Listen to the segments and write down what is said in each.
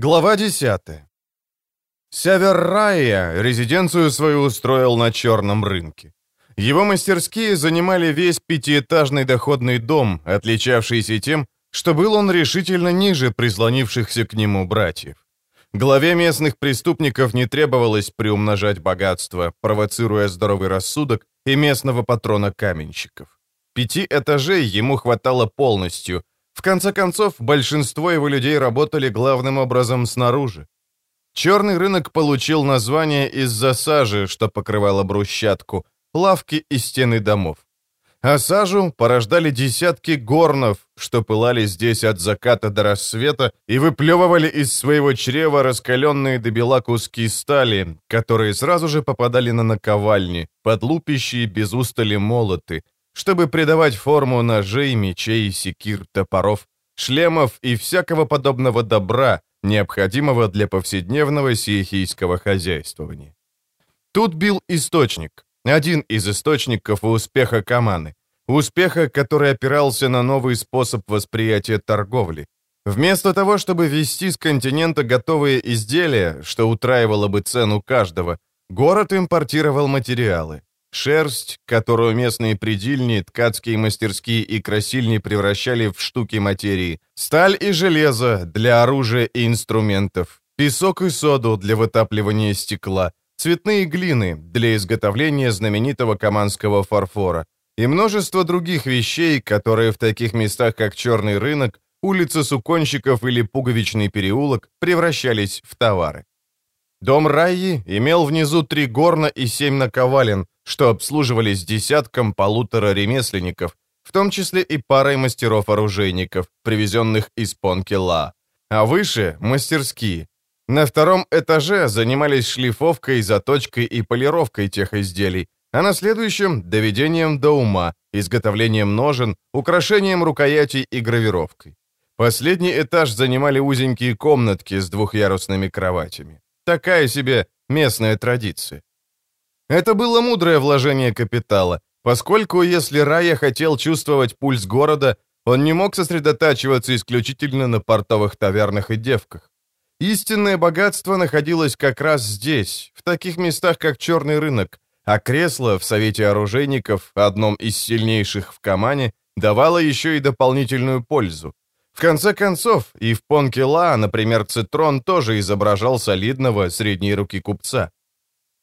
Глава 10. Север Рая резиденцию свою устроил на черном рынке. Его мастерские занимали весь пятиэтажный доходный дом, отличавшийся тем, что был он решительно ниже прислонившихся к нему братьев. Главе местных преступников не требовалось приумножать богатство, провоцируя здоровый рассудок и местного патрона каменщиков. Пяти этажей ему хватало полностью, в конце концов, большинство его людей работали главным образом снаружи. Черный рынок получил название из-за сажи, что покрывало брусчатку, лавки и стены домов. А сажу порождали десятки горнов, что пылали здесь от заката до рассвета и выплевывали из своего чрева раскаленные до бела куски стали, которые сразу же попадали на наковальни, под лупящие без устали молоты, чтобы придавать форму ножей, мечей, секир, топоров, шлемов и всякого подобного добра, необходимого для повседневного сиехийского хозяйствования. Тут бил источник, один из источников успеха Каманы, успеха, который опирался на новый способ восприятия торговли. Вместо того, чтобы везти с континента готовые изделия, что утраивало бы цену каждого, город импортировал материалы. Шерсть, которую местные предельни, ткацкие мастерские и красильни превращали в штуки материи, сталь и железо для оружия и инструментов, песок и соду для вытапливания стекла, цветные глины для изготовления знаменитого каманского фарфора. И множество других вещей, которые в таких местах, как Черный рынок, улица Суконщиков или Пуговичный переулок превращались в товары. Дом Райи имел внизу три горна и семь наковален, что обслуживались десятком полутора ремесленников, в том числе и парой мастеров-оружейников, привезенных из Понкела. А выше — мастерские. На втором этаже занимались шлифовкой, заточкой и полировкой тех изделий, а на следующем — доведением до ума, изготовлением ножен, украшением рукоятей и гравировкой. Последний этаж занимали узенькие комнатки с двухъярусными кроватями. Такая себе местная традиция. Это было мудрое вложение капитала, поскольку если Рая хотел чувствовать пульс города, он не мог сосредотачиваться исключительно на портовых тавернах и девках. Истинное богатство находилось как раз здесь, в таких местах, как Черный рынок, а кресло в Совете оружейников, одном из сильнейших в Камане, давало еще и дополнительную пользу. В конце концов, и в Понкела, например, Цитрон тоже изображал солидного средней руки купца.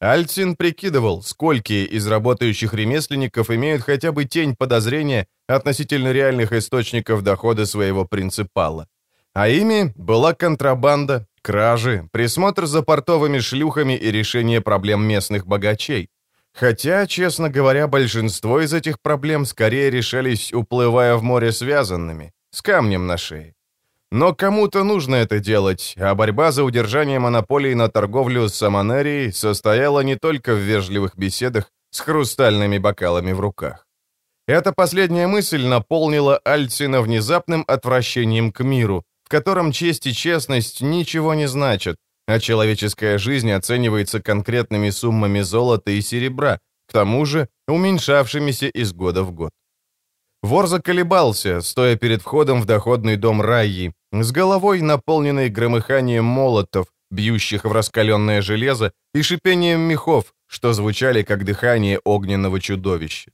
Альцин прикидывал, сколько из работающих ремесленников имеют хотя бы тень подозрения относительно реальных источников дохода своего принципала. А ими была контрабанда, кражи, присмотр за портовыми шлюхами и решение проблем местных богачей. Хотя, честно говоря, большинство из этих проблем скорее решались, уплывая в море связанными, с камнем на шее. Но кому-то нужно это делать, а борьба за удержание монополии на торговлю с Самонерией состояла не только в вежливых беседах с хрустальными бокалами в руках. Эта последняя мысль наполнила Альцина внезапным отвращением к миру, в котором честь и честность ничего не значат, а человеческая жизнь оценивается конкретными суммами золота и серебра, к тому же уменьшавшимися из года в год. Вор заколебался, стоя перед входом в доходный дом Райи, с головой, наполненной громыханием молотов, бьющих в раскаленное железо, и шипением мехов, что звучали как дыхание огненного чудовища.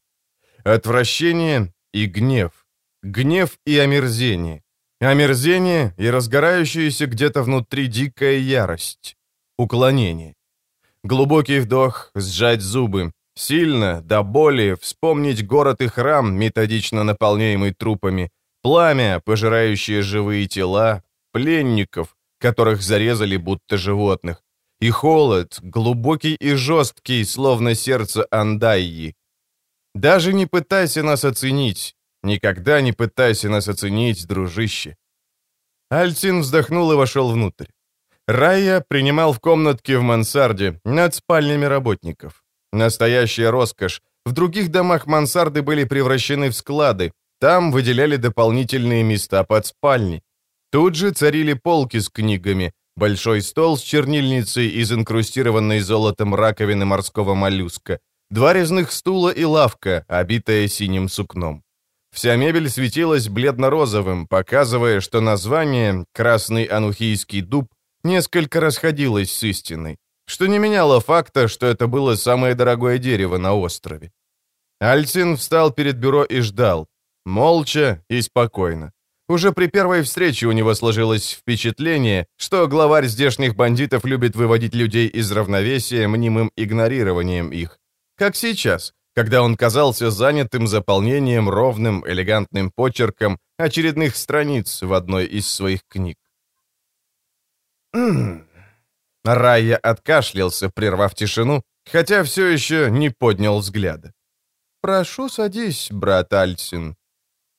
Отвращение и гнев. Гнев и омерзение. Омерзение и разгорающаяся где-то внутри дикая ярость. Уклонение. Глубокий вдох, сжать зубы, Сильно, до боли, вспомнить город и храм, методично наполняемый трупами, пламя, пожирающее живые тела, пленников, которых зарезали будто животных, и холод, глубокий и жесткий, словно сердце Андайи. Даже не пытайся нас оценить, никогда не пытайся нас оценить, дружище. Альцин вздохнул и вошел внутрь. Рая принимал в комнатке в мансарде над спальнями работников. Настоящая роскошь. В других домах мансарды были превращены в склады. Там выделяли дополнительные места под спальни. Тут же царили полки с книгами, большой стол с чернильницей из инкрустированной золотом раковины морского моллюска, два резных стула и лавка, обитая синим сукном. Вся мебель светилась бледно-розовым, показывая, что название «Красный анухийский дуб» несколько расходилась с истиной, что не меняло факта, что это было самое дорогое дерево на острове. Альцин встал перед бюро и ждал, молча и спокойно. Уже при первой встрече у него сложилось впечатление, что главарь здешних бандитов любит выводить людей из равновесия мнимым игнорированием их. Как сейчас, когда он казался занятым заполнением ровным, элегантным почерком очередных страниц в одной из своих книг. Райя откашлялся, прервав тишину, хотя все еще не поднял взгляда. «Прошу, садись, брат Альсин».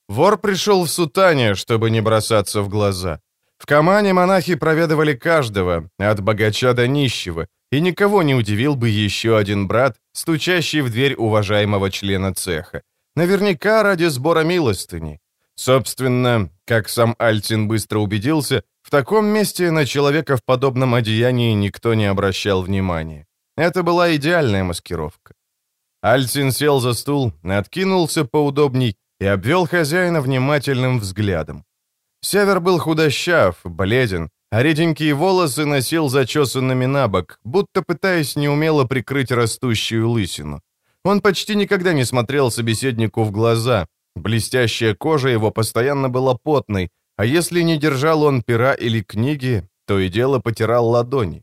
Вор пришел в сутане, чтобы не бросаться в глаза. В Камане монахи проведывали каждого, от богача до нищего, и никого не удивил бы еще один брат, стучащий в дверь уважаемого члена цеха. Наверняка ради сбора милостыни. Собственно, как сам Альтин быстро убедился, в таком месте на человека в подобном одеянии никто не обращал внимания. Это была идеальная маскировка. Альтин сел за стул, откинулся поудобней и обвел хозяина внимательным взглядом. Север был худощав, бледен, а реденькие волосы носил зачесанными на бок, будто пытаясь неумело прикрыть растущую лысину. Он почти никогда не смотрел собеседнику в глаза, блестящая кожа его постоянно была потной, а если не держал он пера или книги, то и дело потирал ладони.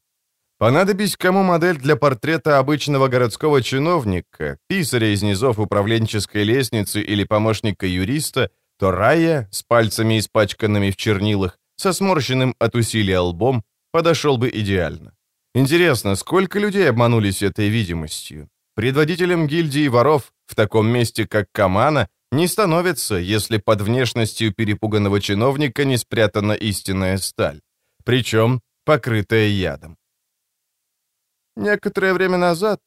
Понадобись кому модель для портрета обычного городского чиновника, писаря из низов управленческой лестницы или помощника юриста, то Рая, с пальцами испачканными в чернилах, со сморщенным от усилия лбом, подошел бы идеально. Интересно, сколько людей обманулись этой видимостью? Предводителем гильдии воров в таком месте, как Камана, не становится, если под внешностью перепуганного чиновника не спрятана истинная сталь, причем покрытая ядом. Некоторое время назад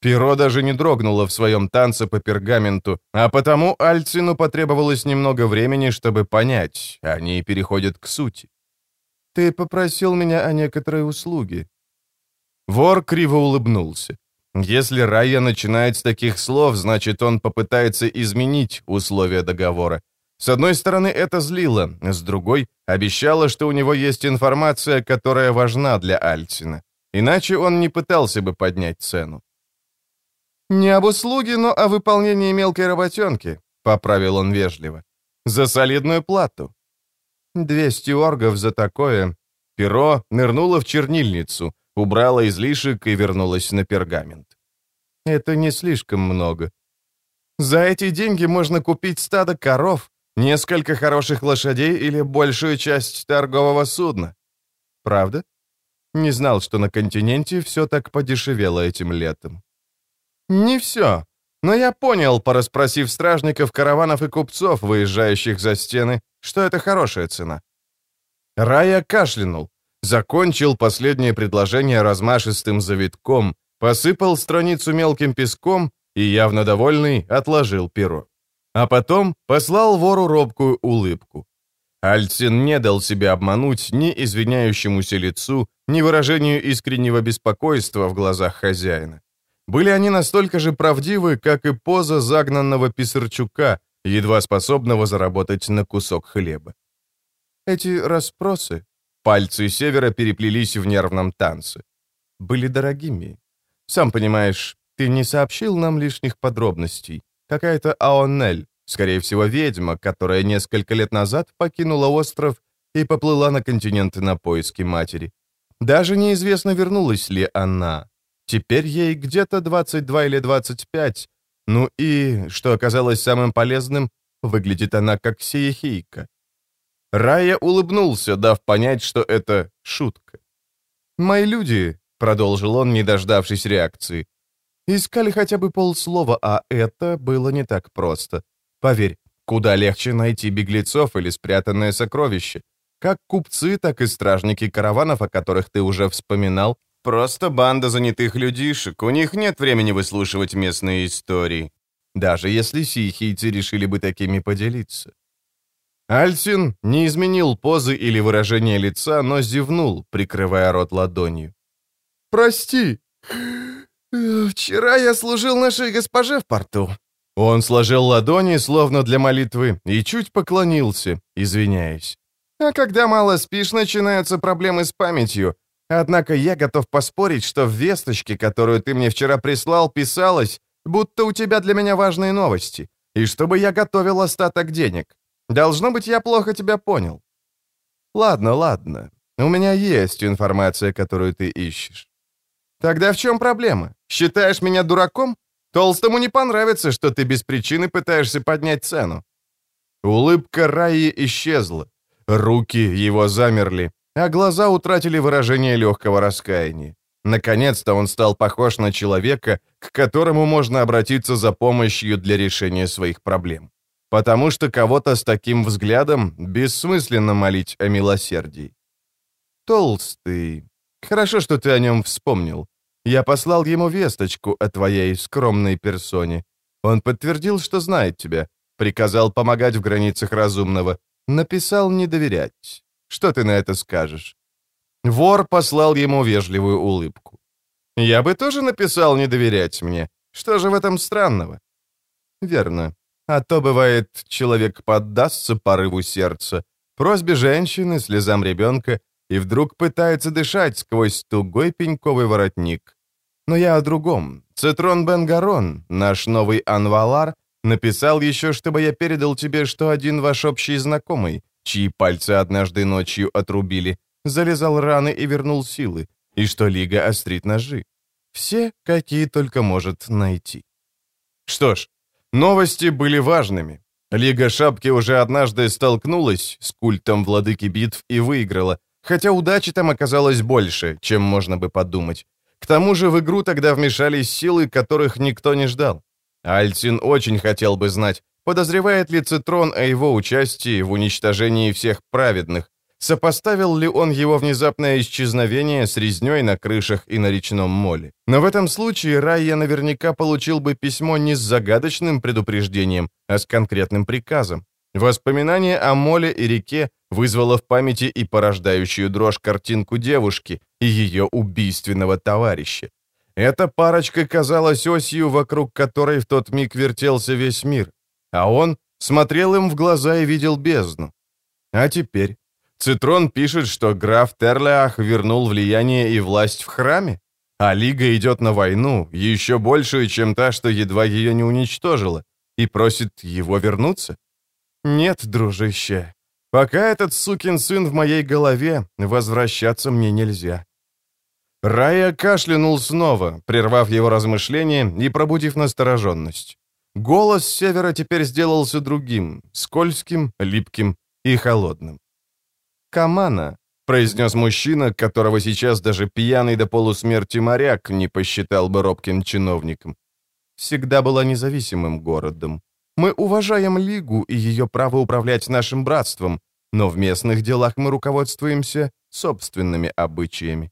перо даже не дрогнуло в своем танце по пергаменту, а потому Альцину потребовалось немного времени, чтобы понять, они переходят к сути. «Ты попросил меня о некоторой услуге». Вор криво улыбнулся. Если Райя начинает с таких слов, значит, он попытается изменить условия договора. С одной стороны, это злило, с другой — обещало, что у него есть информация, которая важна для Альцина. Иначе он не пытался бы поднять цену. «Не об услуге, но о выполнении мелкой работенки», — поправил он вежливо. «За солидную плату». «Двести оргов за такое». Перо нырнуло в чернильницу, убрала излишек и вернулась на пергамент. «Это не слишком много. За эти деньги можно купить стадо коров, несколько хороших лошадей или большую часть торгового судна. Правда? Не знал, что на континенте все так подешевело этим летом. Не все. Но я понял, пораспросив стражников, караванов и купцов, выезжающих за стены, что это хорошая цена. Рая кашлянул, закончил последнее предложение размашистым завитком, посыпал страницу мелким песком и, явно довольный, отложил перо. А потом послал вору робкую улыбку. Альцин не дал себя обмануть ни извиняющемуся лицу, ни выражению искреннего беспокойства в глазах хозяина. Были они настолько же правдивы, как и поза загнанного писарчука, едва способного заработать на кусок хлеба. Эти расспросы, пальцы севера переплелись в нервном танце, были дорогими. Сам понимаешь, ты не сообщил нам лишних подробностей. Какая-то Аонель, скорее всего, ведьма, которая несколько лет назад покинула остров и поплыла на континент на поиски матери. Даже неизвестно, вернулась ли она. Теперь ей где-то 22 или 25. Ну и, что оказалось самым полезным, выглядит она как сиехийка. Рая улыбнулся, дав понять, что это шутка. «Мои люди», — продолжил он, не дождавшись реакции, «искали хотя бы полслова, а это было не так просто. Поверь, куда легче найти беглецов или спрятанное сокровище. Как купцы, так и стражники караванов, о которых ты уже вспоминал, просто банда занятых людишек, у них нет времени выслушивать местные истории, даже если сихийцы решили бы такими поделиться. Альсин не изменил позы или выражения лица, но зевнул, прикрывая рот ладонью. «Прости, вчера я служил нашей госпоже в порту». Он сложил ладони, словно для молитвы, и чуть поклонился, извиняясь. А когда мало спишь, начинаются проблемы с памятью. Однако я готов поспорить, что в весточке, которую ты мне вчера прислал, писалось, будто у тебя для меня важные новости, и чтобы я готовил остаток денег. Должно быть, я плохо тебя понял. Ладно, ладно. У меня есть информация, которую ты ищешь. Тогда в чем проблема? Считаешь меня дураком? Толстому не понравится, что ты без причины пытаешься поднять цену. Улыбка Раи исчезла. Руки его замерли, а глаза утратили выражение легкого раскаяния. Наконец-то он стал похож на человека, к которому можно обратиться за помощью для решения своих проблем. Потому что кого-то с таким взглядом бессмысленно молить о милосердии. Толстый. Хорошо, что ты о нем вспомнил. Я послал ему весточку о твоей скромной персоне. Он подтвердил, что знает тебя, приказал помогать в границах разумного, написал не доверять. Что ты на это скажешь?» Вор послал ему вежливую улыбку. «Я бы тоже написал не доверять мне. Что же в этом странного?» «Верно. А то, бывает, человек поддастся порыву сердца, просьбе женщины, слезам ребенка, и вдруг пытается дышать сквозь тугой пеньковый воротник. Но я о другом. Цитрон Бенгарон, наш новый анвалар, написал еще, чтобы я передал тебе, что один ваш общий знакомый, чьи пальцы однажды ночью отрубили, залезал раны и вернул силы, и что Лига острит ножи. Все, какие только может найти. Что ж, новости были важными. Лига Шапки уже однажды столкнулась с культом владыки битв и выиграла, хотя удачи там оказалось больше, чем можно бы подумать. К тому же в игру тогда вмешались силы, которых никто не ждал. Альцин очень хотел бы знать, подозревает ли Цитрон о его участии в уничтожении всех праведных, сопоставил ли он его внезапное исчезновение с резней на крышах и на речном моле. Но в этом случае Райя наверняка получил бы письмо не с загадочным предупреждением, а с конкретным приказом. Воспоминание о моле и реке вызвало в памяти и порождающую дрожь картинку девушки и ее убийственного товарища. Эта парочка казалась осью, вокруг которой в тот миг вертелся весь мир, а он смотрел им в глаза и видел бездну. А теперь Цитрон пишет, что граф Терлях вернул влияние и власть в храме, а Лига идет на войну, еще большую, чем та, что едва ее не уничтожила, и просит его вернуться. Нет, дружище, пока этот сукин сын в моей голове, возвращаться мне нельзя. Рая кашлянул снова, прервав его размышления и пробудив настороженность. Голос севера теперь сделался другим, скользким, липким и холодным. «Камана», — произнес мужчина, которого сейчас даже пьяный до полусмерти моряк не посчитал бы робким чиновником. «Всегда была независимым городом. Мы уважаем Лигу и ее право управлять нашим братством, но в местных делах мы руководствуемся собственными обычаями.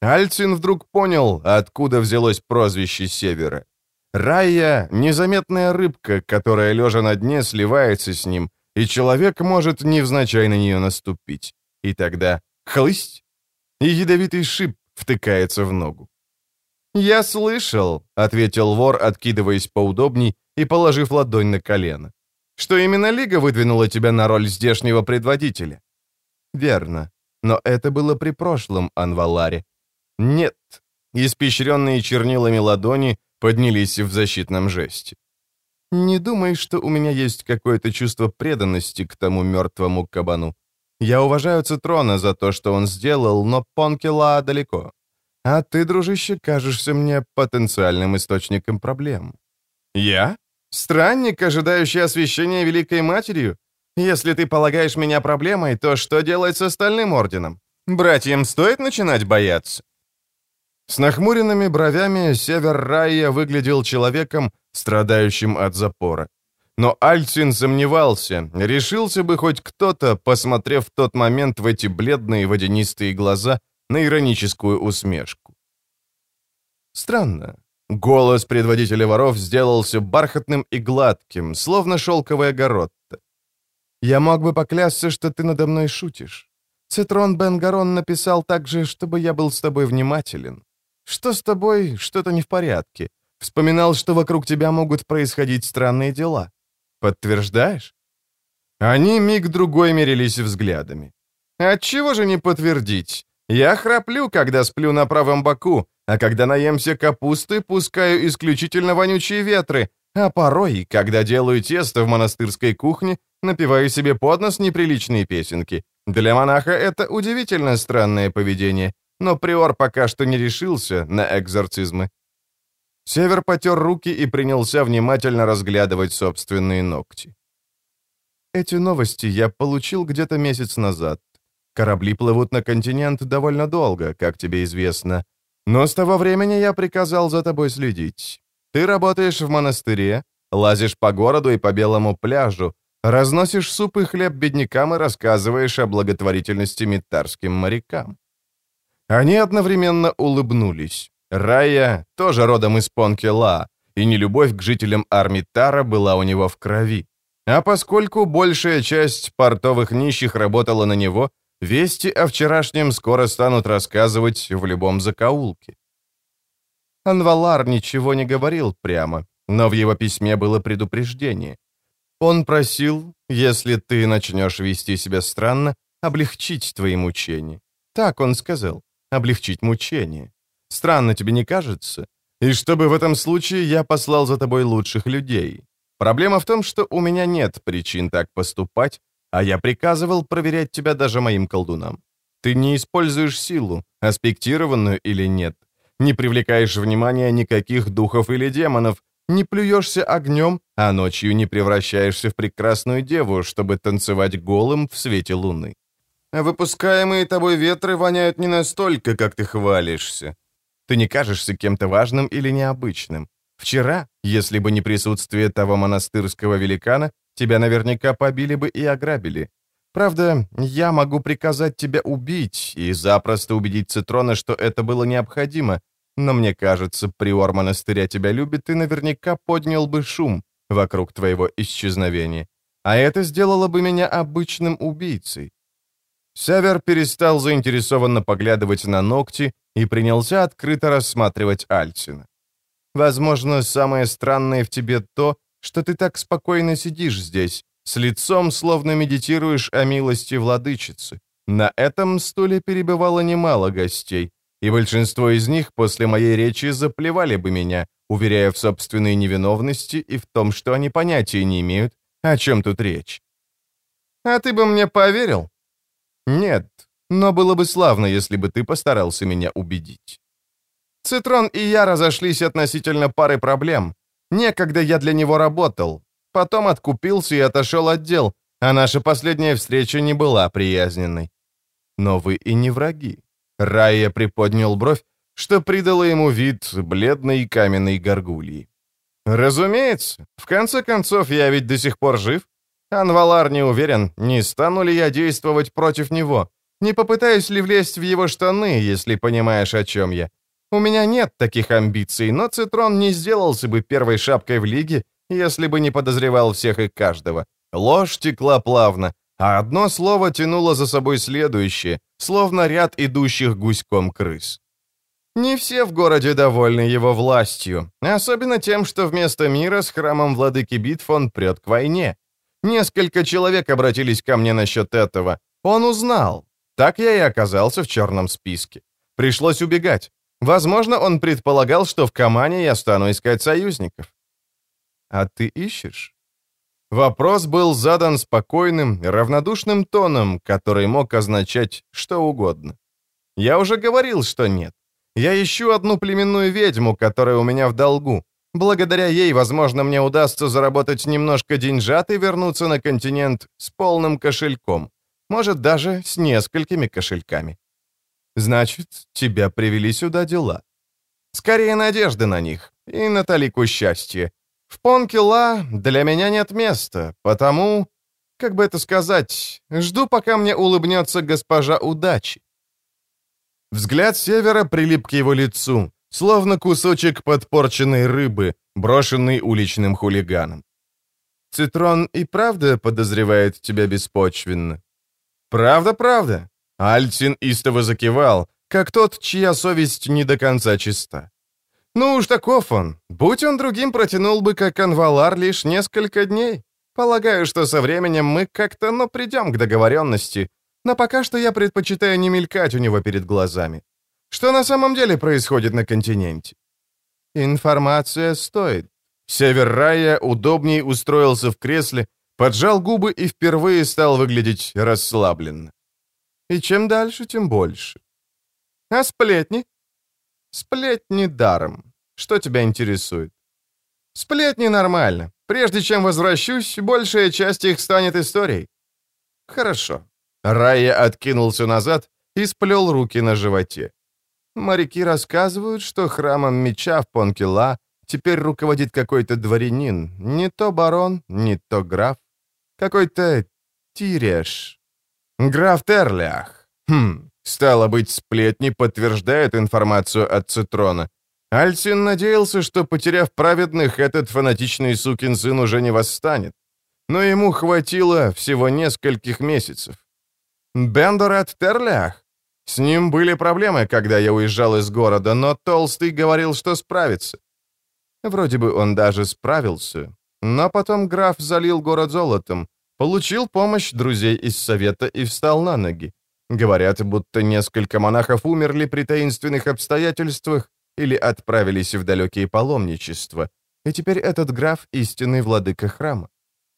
Альцин вдруг понял, откуда взялось прозвище Севера. Рая — незаметная рыбка, которая, лежа на дне, сливается с ним, и человек может невзначай на нее наступить. И тогда хлысть, и ядовитый шип втыкается в ногу. «Я слышал», — ответил вор, откидываясь поудобней и положив ладонь на колено, «что именно Лига выдвинула тебя на роль здешнего предводителя». «Верно. Но это было при прошлом Анваларе. Нет. Испещренные чернилами ладони поднялись в защитном жесте. Не думай, что у меня есть какое-то чувство преданности к тому мертвому кабану. Я уважаю Цитрона за то, что он сделал, но Понкела далеко. А ты, дружище, кажешься мне потенциальным источником проблем. Я? Странник, ожидающий освящения Великой Матерью? Если ты полагаешь меня проблемой, то что делать с остальным орденом? Братьям стоит начинать бояться? С нахмуренными бровями Север Райя выглядел человеком, страдающим от запора. Но Альцин сомневался, решился бы хоть кто-то, посмотрев в тот момент в эти бледные водянистые глаза, на ироническую усмешку. Странно. Голос предводителя воров сделался бархатным и гладким, словно шелковая горотта. «Я мог бы поклясться, что ты надо мной шутишь. Цитрон Бенгарон написал также, чтобы я был с тобой внимателен. Что с тобой? Что-то не в порядке. Вспоминал, что вокруг тебя могут происходить странные дела. Подтверждаешь? Они миг-другой мерились взглядами. Отчего же не подтвердить? Я храплю, когда сплю на правом боку, а когда наемся капусты, пускаю исключительно вонючие ветры, а порой, когда делаю тесто в монастырской кухне, напеваю себе под нос неприличные песенки. Для монаха это удивительно странное поведение, но приор пока что не решился на экзорцизмы. Север потер руки и принялся внимательно разглядывать собственные ногти. Эти новости я получил где-то месяц назад. Корабли плывут на континент довольно долго, как тебе известно. Но с того времени я приказал за тобой следить. Ты работаешь в монастыре, лазишь по городу и по белому пляжу, разносишь суп и хлеб беднякам и рассказываешь о благотворительности митарским морякам. Они одновременно улыбнулись. Рая тоже родом из Понкела, и нелюбовь к жителям Армитара была у него в крови. А поскольку большая часть портовых нищих работала на него, вести о вчерашнем скоро станут рассказывать в любом закоулке. Анвалар ничего не говорил прямо, но в его письме было предупреждение. Он просил, если ты начнешь вести себя странно, облегчить твои мучения. Так он сказал, облегчить мучения. Странно тебе не кажется? И чтобы в этом случае я послал за тобой лучших людей. Проблема в том, что у меня нет причин так поступать, а я приказывал проверять тебя даже моим колдунам. Ты не используешь силу, аспектированную или нет, не привлекаешь внимания никаких духов или демонов, не плюешься огнем, а ночью не превращаешься в прекрасную деву, чтобы танцевать голым в свете луны. Выпускаемые тобой ветры воняют не настолько, как ты хвалишься. Ты не кажешься кем-то важным или необычным. Вчера, если бы не присутствие того монастырского великана, тебя наверняка побили бы и ограбили. Правда, я могу приказать тебя убить и запросто убедить Цитрона, что это было необходимо, но мне кажется, приор монастыря тебя любит и наверняка поднял бы шум вокруг твоего исчезновения. А это сделало бы меня обычным убийцей. Север перестал заинтересованно поглядывать на ногти и принялся открыто рассматривать Альцина. «Возможно, самое странное в тебе то, что ты так спокойно сидишь здесь, с лицом словно медитируешь о милости владычицы. На этом стуле перебывало немало гостей, и большинство из них после моей речи заплевали бы меня, уверяя в собственной невиновности и в том, что они понятия не имеют, о чем тут речь. «А ты бы мне поверил?» «Нет, но было бы славно, если бы ты постарался меня убедить». Цитрон и я разошлись относительно пары проблем. Некогда я для него работал, потом откупился и отошел от дел, а наша последняя встреча не была приязненной. Но вы и не враги. Райя приподнял бровь, что придало ему вид бледной каменной горгульи. «Разумеется. В конце концов, я ведь до сих пор жив. Анвалар не уверен, не стану ли я действовать против него. Не попытаюсь ли влезть в его штаны, если понимаешь, о чем я. У меня нет таких амбиций, но Цитрон не сделался бы первой шапкой в лиге, если бы не подозревал всех и каждого. Ложь текла плавно, а одно слово тянуло за собой следующее, словно ряд идущих гуськом крыс. Не все в городе довольны его властью, особенно тем, что вместо мира с храмом владыки битв он прет к войне. Несколько человек обратились ко мне насчет этого. Он узнал. Так я и оказался в черном списке. Пришлось убегать. Возможно, он предполагал, что в Камане я стану искать союзников. А ты ищешь? Вопрос был задан спокойным, равнодушным тоном, который мог означать что угодно. Я уже говорил, что нет. Я ищу одну племенную ведьму, которая у меня в долгу. Благодаря ей, возможно, мне удастся заработать немножко деньжат и вернуться на континент с полным кошельком. Может, даже с несколькими кошельками. Значит, тебя привели сюда дела. Скорее надежды на них и на талику счастья. В Понкила для меня нет места, потому, как бы это сказать, жду, пока мне улыбнется госпожа удачи. Взгляд севера прилип к его лицу, словно кусочек подпорченной рыбы, брошенный уличным хулиганом. Цитрон и правда подозревает тебя беспочвенно. Правда-правда. Альцин истово закивал, как тот, чья совесть не до конца чиста. Ну уж таков он. Будь он другим, протянул бы, как анвалар, лишь несколько дней. Полагаю, что со временем мы как-то, ну, придем к договоренности, но пока что я предпочитаю не мелькать у него перед глазами. Что на самом деле происходит на континенте? Информация стоит. Север Рая удобнее устроился в кресле, поджал губы и впервые стал выглядеть расслабленно. И чем дальше, тем больше. А сплетни? Сплетни даром. Что тебя интересует? Сплетни нормально. Прежде чем возвращусь, большая часть их станет историей. Хорошо. Рая откинулся назад и сплел руки на животе. Моряки рассказывают, что храмом меча в Понкила теперь руководит какой-то дворянин. Не то барон, не то граф. Какой-то Тиреш. Граф Терлях. Хм, стало быть, сплетни подтверждают информацию от Цитрона. Альсин надеялся, что, потеряв праведных, этот фанатичный сукин сын уже не восстанет. Но ему хватило всего нескольких месяцев. Бендорат Терлях? С ним были проблемы, когда я уезжал из города, но Толстый говорил, что справится. Вроде бы он даже справился. Но потом граф залил город золотом, получил помощь друзей из совета и встал на ноги. Говорят, будто несколько монахов умерли при таинственных обстоятельствах или отправились в далекие паломничества, и теперь этот граф — истинный владыка храма.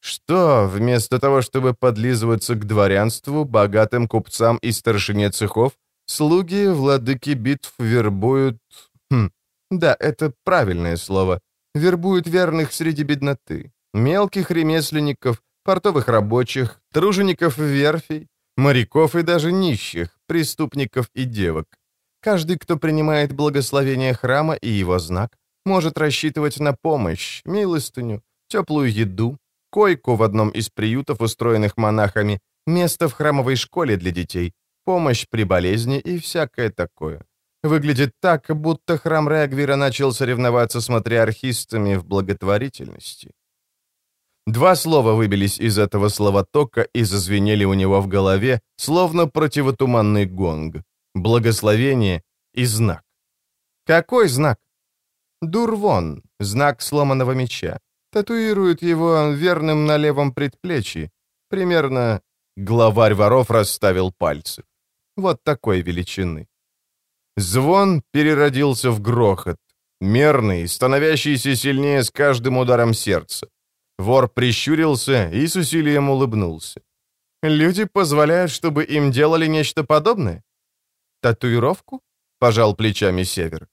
Что, вместо того, чтобы подлизываться к дворянству, богатым купцам и старшине цехов, слуги владыки битв вербуют... Хм, да, это правильное слово. Вербуют верных среди бедноты. Мелких ремесленников, портовых рабочих, тружеников верфей, моряков и даже нищих, преступников и девок. Каждый, кто принимает благословение храма и его знак, может рассчитывать на помощь, милостыню, теплую еду, койку в одном из приютов, устроенных монахами, место в храмовой школе для детей, помощь при болезни и всякое такое. Выглядит так, будто храм Регвира начал соревноваться с матриархистами в благотворительности. Два слова выбились из этого словотока и зазвенели у него в голове, словно противотуманный гонг. Благословение и знак. Какой знак? Дурвон, знак сломанного меча татуирует его верным на левом предплечье. Примерно главарь воров расставил пальцы. Вот такой величины. Звон переродился в грохот, мерный, становящийся сильнее с каждым ударом сердца. Вор прищурился и с усилием улыбнулся. «Люди позволяют, чтобы им делали нечто подобное?» «Татуировку?» — пожал плечами Север.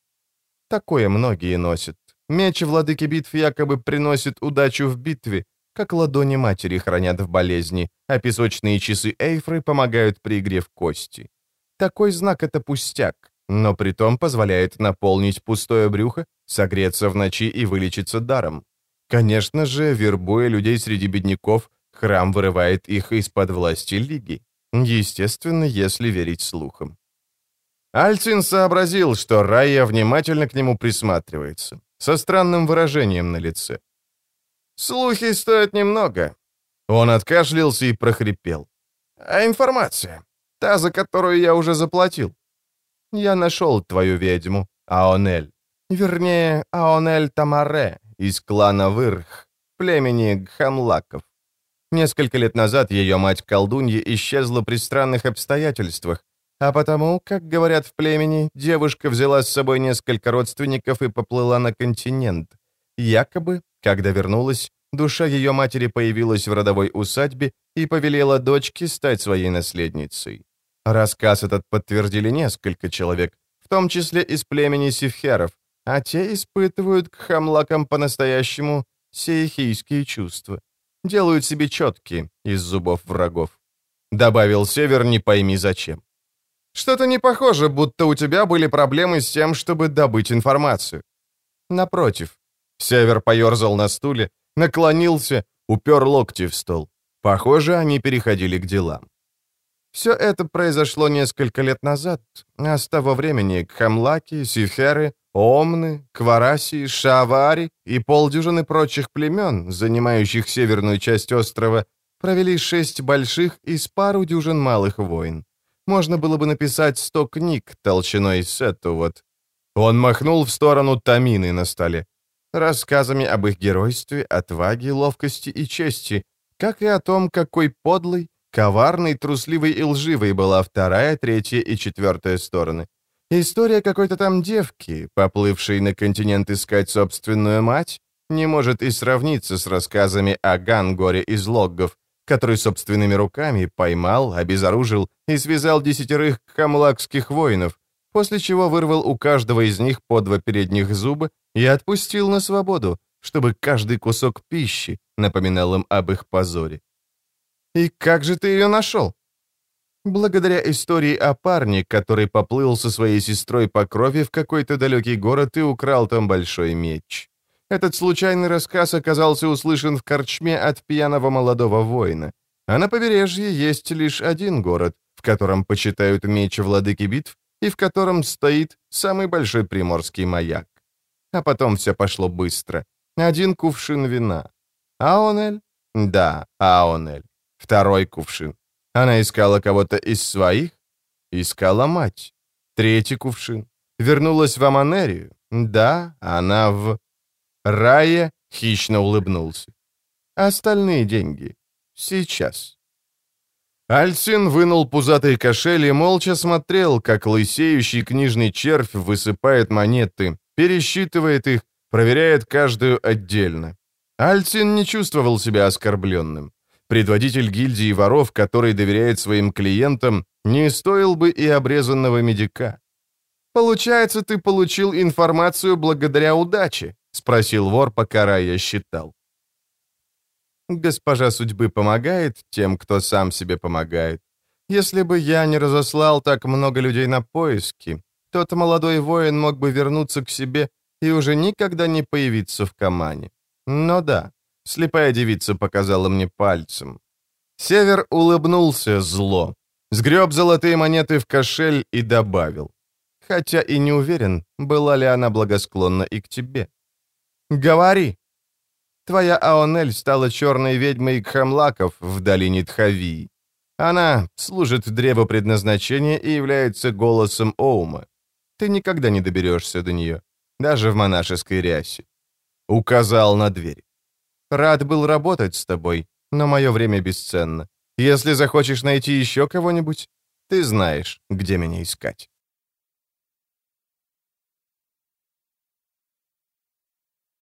«Такое многие носят. Меч владыки битв якобы приносит удачу в битве, как ладони матери хранят в болезни, а песочные часы Эйфры помогают при игре в кости. Такой знак — это пустяк, но при том позволяет наполнить пустое брюхо, согреться в ночи и вылечиться даром. Конечно же, вербуя людей среди бедняков, храм вырывает их из-под власти Лиги. Естественно, если верить слухам. Альцин сообразил, что Райя внимательно к нему присматривается со странным выражением на лице. «Слухи стоят немного». Он откашлялся и прохрипел. «А информация? Та, за которую я уже заплатил?» «Я нашел твою ведьму, Аонель. Вернее, Аонель Тамаре из клана Вырх, племени Гхамлаков. Несколько лет назад ее мать-колдунья исчезла при странных обстоятельствах, а потому, как говорят в племени, девушка взяла с собой несколько родственников и поплыла на континент. Якобы, когда вернулась, душа ее матери появилась в родовой усадьбе и повелела дочке стать своей наследницей. Рассказ этот подтвердили несколько человек, в том числе из племени сифхеров, а те испытывают к хамлакам по-настоящему сеихийские чувства. Делают себе четки из зубов врагов. Добавил Север, не пойми зачем. Что-то не похоже, будто у тебя были проблемы с тем, чтобы добыть информацию. Напротив. Север поерзал на стуле, наклонился, упер локти в стол. Похоже, они переходили к делам. Все это произошло несколько лет назад, а с того времени Кхамлаки, Сиферы, Омны, Квараси, Шавари и полдюжины прочих племен, занимающих северную часть острова, провели шесть больших и пару дюжин малых войн можно было бы написать сто книг толщиной с эту вот. Он махнул в сторону тамины на столе. Рассказами об их геройстве, отваге, ловкости и чести, как и о том, какой подлый, коварный, трусливый и лживой была вторая, третья и четвертая стороны. История какой-то там девки, поплывшей на континент искать собственную мать, не может и сравниться с рассказами о Гангоре из логгов, который собственными руками поймал, обезоружил и связал десятерых камлакских воинов, после чего вырвал у каждого из них по два передних зуба и отпустил на свободу, чтобы каждый кусок пищи напоминал им об их позоре. «И как же ты ее нашел?» Благодаря истории о парне, который поплыл со своей сестрой по крови в какой-то далекий город и украл там большой меч. Этот случайный рассказ оказался услышан в корчме от пьяного молодого воина. А на побережье есть лишь один город, в котором почитают меч владыки битв и в котором стоит самый большой приморский маяк. А потом все пошло быстро. Один кувшин вина. Аонель? Да, Аонель. Второй кувшин. Она искала кого-то из своих? Искала мать. Третий кувшин. Вернулась в Аманерию? Да, она в... Рая хищно улыбнулся. Остальные деньги. Сейчас. Альсин вынул пузатый кошель и молча смотрел, как лысеющий книжный червь высыпает монеты, пересчитывает их, проверяет каждую отдельно. Альсин не чувствовал себя оскорбленным. Предводитель гильдии воров, который доверяет своим клиентам, не стоил бы и обрезанного медика. «Получается, ты получил информацию благодаря удаче?» — спросил вор, пока Рая считал. «Госпожа судьбы помогает тем, кто сам себе помогает. Если бы я не разослал так много людей на поиски, тот молодой воин мог бы вернуться к себе и уже никогда не появиться в Камане. Но да, слепая девица показала мне пальцем. Север улыбнулся зло, сгреб золотые монеты в кошель и добавил. Хотя и не уверен, была ли она благосклонна и к тебе. «Говори!» Твоя Аонель стала черной ведьмой Кхамлаков в долине Тхавии. Она служит древу предназначения и является голосом Оума. Ты никогда не доберешься до нее, даже в монашеской рясе. Указал на дверь. Рад был работать с тобой, но мое время бесценно. Если захочешь найти еще кого-нибудь, ты знаешь, где меня искать.